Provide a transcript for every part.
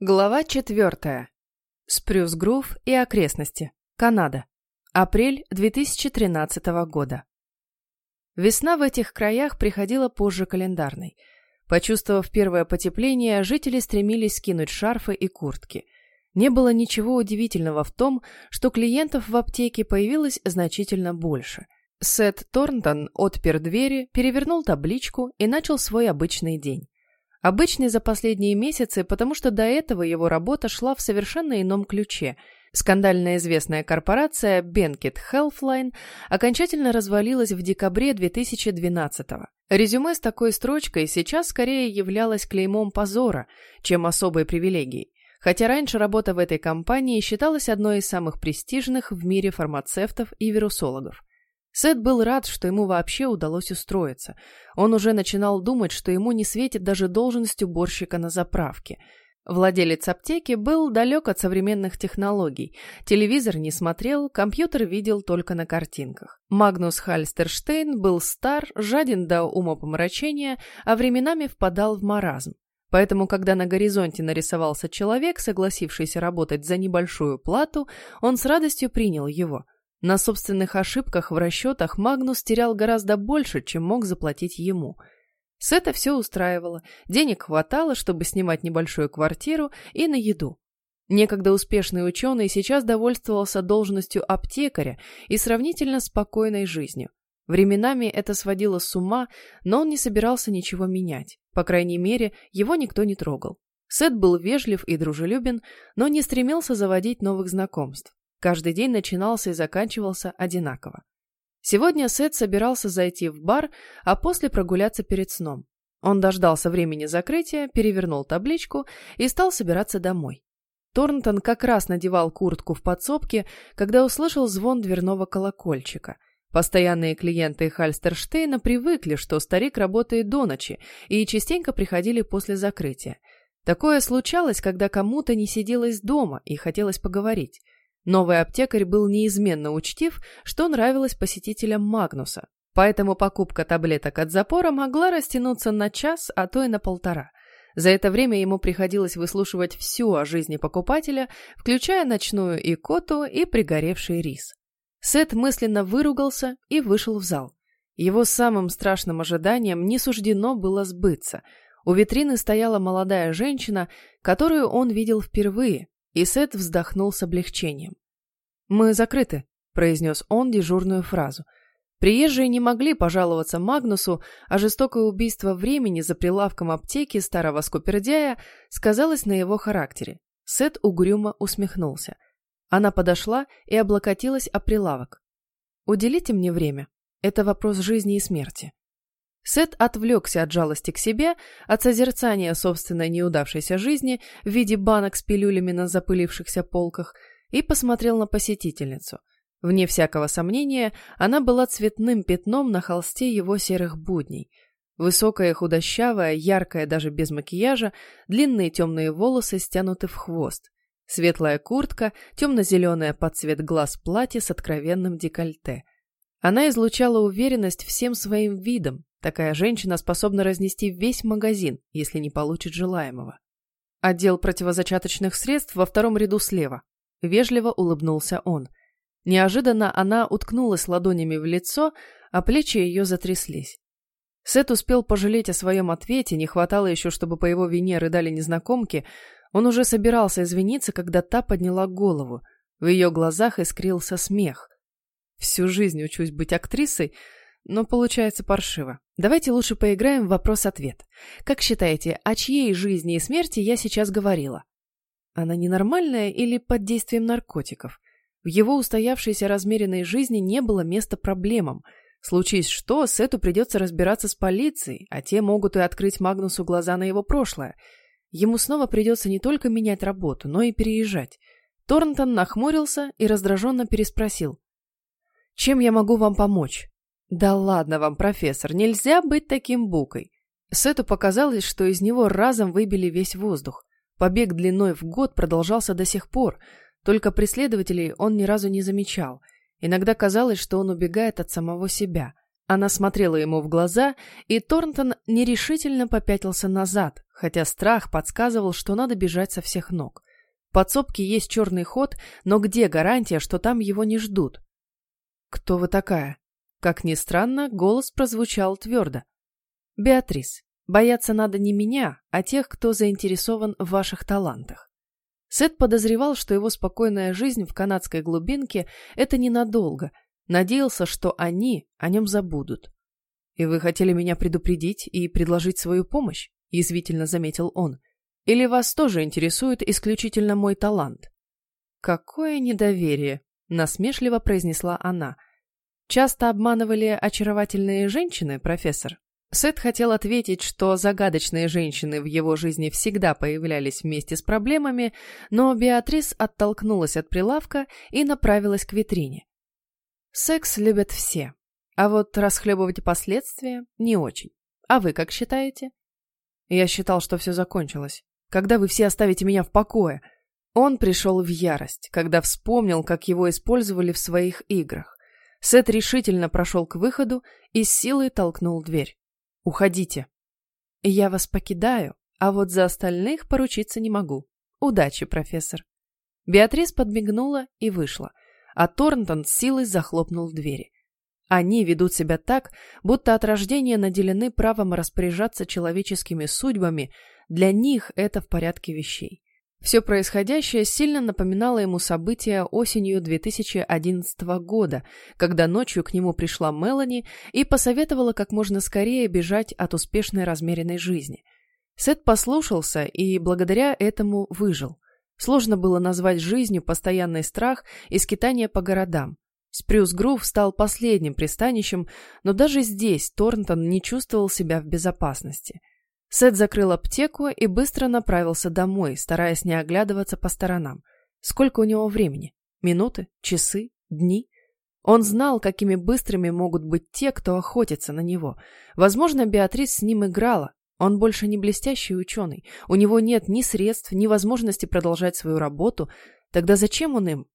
Глава четвертая. Спрюс Грув и окрестности. Канада. Апрель 2013 года. Весна в этих краях приходила позже календарной. Почувствовав первое потепление, жители стремились скинуть шарфы и куртки. Не было ничего удивительного в том, что клиентов в аптеке появилось значительно больше. Сет Торнтон отпер двери, перевернул табличку и начал свой обычный день. Обычный за последние месяцы, потому что до этого его работа шла в совершенно ином ключе. Скандально известная корпорация Benkit Healthline окончательно развалилась в декабре 2012 -го. Резюме с такой строчкой сейчас скорее являлось клеймом позора, чем особой привилегией. Хотя раньше работа в этой компании считалась одной из самых престижных в мире фармацевтов и вирусологов. Сет был рад, что ему вообще удалось устроиться. Он уже начинал думать, что ему не светит даже должность уборщика на заправке. Владелец аптеки был далек от современных технологий. Телевизор не смотрел, компьютер видел только на картинках. Магнус Хальстерштейн был стар, жаден до умопомрачения, а временами впадал в маразм. Поэтому, когда на горизонте нарисовался человек, согласившийся работать за небольшую плату, он с радостью принял его – на собственных ошибках в расчетах Магнус терял гораздо больше, чем мог заплатить ему. Сета все устраивало, денег хватало, чтобы снимать небольшую квартиру и на еду. Некогда успешный ученый сейчас довольствовался должностью аптекаря и сравнительно спокойной жизнью. Временами это сводило с ума, но он не собирался ничего менять. По крайней мере, его никто не трогал. Сет был вежлив и дружелюбен, но не стремился заводить новых знакомств. Каждый день начинался и заканчивался одинаково. Сегодня Сет собирался зайти в бар, а после прогуляться перед сном. Он дождался времени закрытия, перевернул табличку и стал собираться домой. Торнтон как раз надевал куртку в подсобке, когда услышал звон дверного колокольчика. Постоянные клиенты Хальстерштейна привыкли, что старик работает до ночи, и частенько приходили после закрытия. Такое случалось, когда кому-то не сиделось дома и хотелось поговорить. Новый аптекарь был неизменно учтив, что нравилось посетителям Магнуса, поэтому покупка таблеток от запора могла растянуться на час, а то и на полтора. За это время ему приходилось выслушивать всю о жизни покупателя, включая ночную икоту и пригоревший рис. Сет мысленно выругался и вышел в зал. Его самым страшным ожиданием не суждено было сбыться. У витрины стояла молодая женщина, которую он видел впервые, и Сет вздохнул с облегчением. «Мы закрыты», — произнес он дежурную фразу. Приезжие не могли пожаловаться Магнусу, а жестокое убийство времени за прилавком аптеки старого скупердяя сказалось на его характере. Сет угрюмо усмехнулся. Она подошла и облокотилась о прилавок. «Уделите мне время. Это вопрос жизни и смерти». Сет отвлекся от жалости к себе, от созерцания собственной неудавшейся жизни в виде банок с пилюлями на запылившихся полках и посмотрел на посетительницу. Вне всякого сомнения, она была цветным пятном на холсте его серых будней. Высокая, худощавая, яркая даже без макияжа, длинные темные волосы стянуты в хвост. Светлая куртка, темно-зеленая под цвет глаз платье с откровенным декольте. Она излучала уверенность всем своим видом, Такая женщина способна разнести весь магазин, если не получит желаемого. Отдел противозачаточных средств во втором ряду слева. Вежливо улыбнулся он. Неожиданно она уткнулась ладонями в лицо, а плечи ее затряслись. Сет успел пожалеть о своем ответе, не хватало еще, чтобы по его вине рыдали незнакомки. Он уже собирался извиниться, когда та подняла голову. В ее глазах искрился смех. «Всю жизнь учусь быть актрисой, но получается паршиво. Давайте лучше поиграем в вопрос-ответ. Как считаете, о чьей жизни и смерти я сейчас говорила? Она ненормальная или под действием наркотиков? В его устоявшейся размеренной жизни не было места проблемам. Случись что, Сету придется разбираться с полицией, а те могут и открыть Магнусу глаза на его прошлое. Ему снова придется не только менять работу, но и переезжать. Торнтон нахмурился и раздраженно переспросил. «Чем я могу вам помочь?» «Да ладно вам, профессор, нельзя быть таким букой!» Сету показалось, что из него разом выбили весь воздух. Побег длиной в год продолжался до сих пор, только преследователей он ни разу не замечал. Иногда казалось, что он убегает от самого себя. Она смотрела ему в глаза, и Торнтон нерешительно попятился назад, хотя страх подсказывал, что надо бежать со всех ног. В подсобке есть черный ход, но где гарантия, что там его не ждут? «Кто вы такая?» Как ни странно, голос прозвучал твердо. «Беатрис, бояться надо не меня, а тех, кто заинтересован в ваших талантах». Сет подозревал, что его спокойная жизнь в канадской глубинке – это ненадолго. Надеялся, что они о нем забудут. «И вы хотели меня предупредить и предложить свою помощь?» – язвительно заметил он. «Или вас тоже интересует исключительно мой талант?» «Какое недоверие!» – насмешливо произнесла она. «Часто обманывали очаровательные женщины, профессор?» Сет хотел ответить, что загадочные женщины в его жизни всегда появлялись вместе с проблемами, но Беатрис оттолкнулась от прилавка и направилась к витрине. Секс любят все, а вот расхлебывать последствия не очень. А вы как считаете? Я считал, что все закончилось. Когда вы все оставите меня в покое? Он пришел в ярость, когда вспомнил, как его использовали в своих играх. Сет решительно прошел к выходу и с силой толкнул дверь. «Уходите». «Я вас покидаю, а вот за остальных поручиться не могу. Удачи, профессор». Беатрис подмигнула и вышла, а Торнтон с силой захлопнул двери. Они ведут себя так, будто от рождения наделены правом распоряжаться человеческими судьбами, для них это в порядке вещей. Все происходящее сильно напоминало ему события осенью 2011 года, когда ночью к нему пришла Мелани и посоветовала как можно скорее бежать от успешной размеренной жизни. Сет послушался и благодаря этому выжил. Сложно было назвать жизнью постоянный страх и скитание по городам. Спрюс Грув стал последним пристанищем, но даже здесь Торнтон не чувствовал себя в безопасности. Сет закрыл аптеку и быстро направился домой, стараясь не оглядываться по сторонам. Сколько у него времени? Минуты? Часы? Дни? Он знал, какими быстрыми могут быть те, кто охотится на него. Возможно, Беатрис с ним играла. Он больше не блестящий ученый. У него нет ни средств, ни возможности продолжать свою работу. Тогда зачем он им?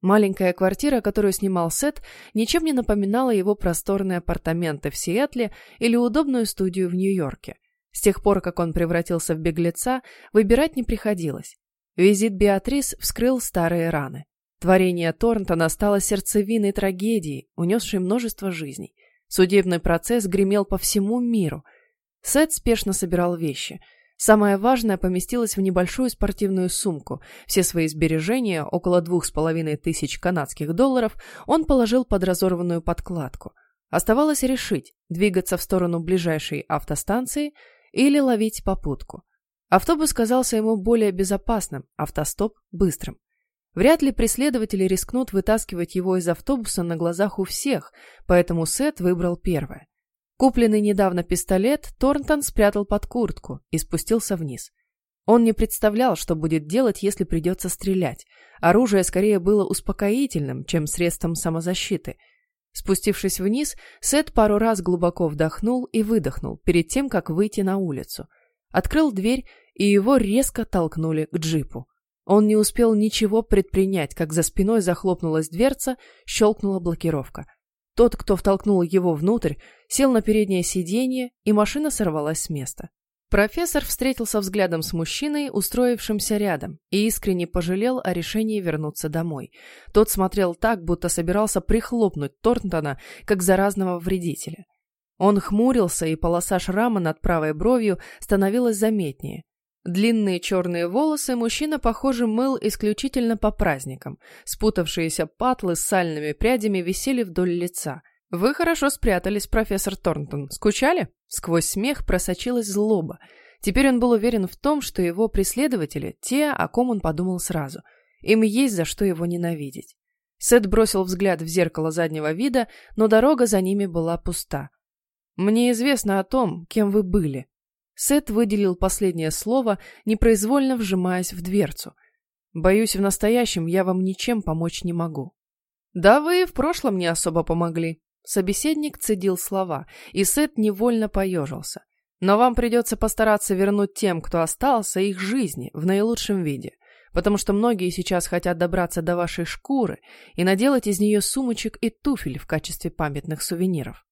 Маленькая квартира, которую снимал Сет, ничем не напоминала его просторные апартаменты в Сиэтле или удобную студию в Нью-Йорке. С тех пор, как он превратился в беглеца, выбирать не приходилось. Визит Беатрис вскрыл старые раны. Творение Торнтона стало сердцевиной трагедии, унесшей множество жизней. Судебный процесс гремел по всему миру. Сет спешно собирал вещи – Самое важное поместилось в небольшую спортивную сумку. Все свои сбережения, около двух с половиной тысяч канадских долларов, он положил под разорванную подкладку. Оставалось решить, двигаться в сторону ближайшей автостанции или ловить попутку. Автобус казался ему более безопасным, автостоп – быстрым. Вряд ли преследователи рискнут вытаскивать его из автобуса на глазах у всех, поэтому Сет выбрал первое. Купленный недавно пистолет Торнтон спрятал под куртку и спустился вниз. Он не представлял, что будет делать, если придется стрелять. Оружие скорее было успокоительным, чем средством самозащиты. Спустившись вниз, Сет пару раз глубоко вдохнул и выдохнул перед тем, как выйти на улицу. Открыл дверь, и его резко толкнули к джипу. Он не успел ничего предпринять, как за спиной захлопнулась дверца, щелкнула блокировка – тот, кто втолкнул его внутрь, сел на переднее сиденье, и машина сорвалась с места. Профессор встретился взглядом с мужчиной, устроившимся рядом, и искренне пожалел о решении вернуться домой. Тот смотрел так, будто собирался прихлопнуть Торнтона, как заразного вредителя. Он хмурился, и полоса шрама над правой бровью становилась заметнее. Длинные черные волосы мужчина, похоже, мыл исключительно по праздникам. Спутавшиеся патлы с сальными прядями висели вдоль лица. «Вы хорошо спрятались, профессор Торнтон. Скучали?» Сквозь смех просочилась злоба. Теперь он был уверен в том, что его преследователи – те, о ком он подумал сразу. Им есть за что его ненавидеть. Сет бросил взгляд в зеркало заднего вида, но дорога за ними была пуста. «Мне известно о том, кем вы были», Сет выделил последнее слово, непроизвольно вжимаясь в дверцу. «Боюсь, в настоящем я вам ничем помочь не могу». «Да вы и в прошлом не особо помогли». Собеседник цедил слова, и Сет невольно поежился. «Но вам придется постараться вернуть тем, кто остался, их жизни в наилучшем виде, потому что многие сейчас хотят добраться до вашей шкуры и наделать из нее сумочек и туфель в качестве памятных сувениров.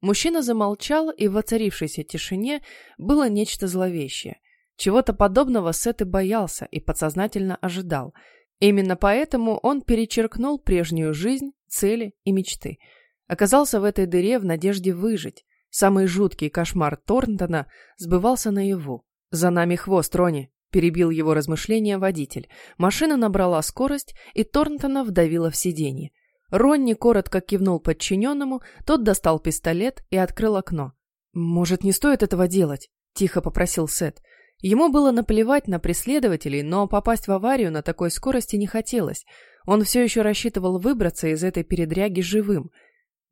Мужчина замолчал, и в воцарившейся тишине было нечто зловещее. Чего-то подобного Сет и боялся и подсознательно ожидал. Именно поэтому он перечеркнул прежнюю жизнь, цели и мечты. Оказался в этой дыре в надежде выжить. Самый жуткий кошмар Торнтона сбывался наяву. «За нами хвост, Рони!» – перебил его размышления водитель. Машина набрала скорость, и Торнтона вдавила в сиденье. Ронни коротко кивнул подчиненному, тот достал пистолет и открыл окно. «Может, не стоит этого делать?» – тихо попросил Сет. Ему было наплевать на преследователей, но попасть в аварию на такой скорости не хотелось. Он все еще рассчитывал выбраться из этой передряги живым.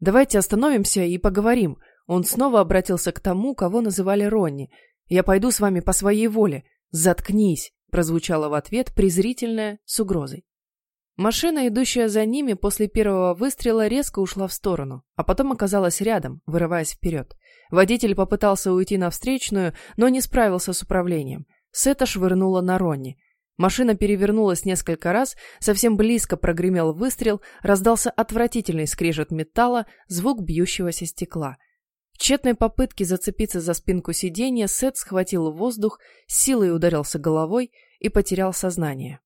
«Давайте остановимся и поговорим». Он снова обратился к тому, кого называли Ронни. «Я пойду с вами по своей воле. Заткнись!» прозвучало в ответ презрительное с угрозой. Машина, идущая за ними после первого выстрела, резко ушла в сторону, а потом оказалась рядом, вырываясь вперед. Водитель попытался уйти на встречную, но не справился с управлением. Сета швырнула на Ронни. Машина перевернулась несколько раз, совсем близко прогремел выстрел, раздался отвратительный скрежет металла, звук бьющегося стекла. В тщетной попытке зацепиться за спинку сиденья Сет схватил воздух, силой ударился головой и потерял сознание.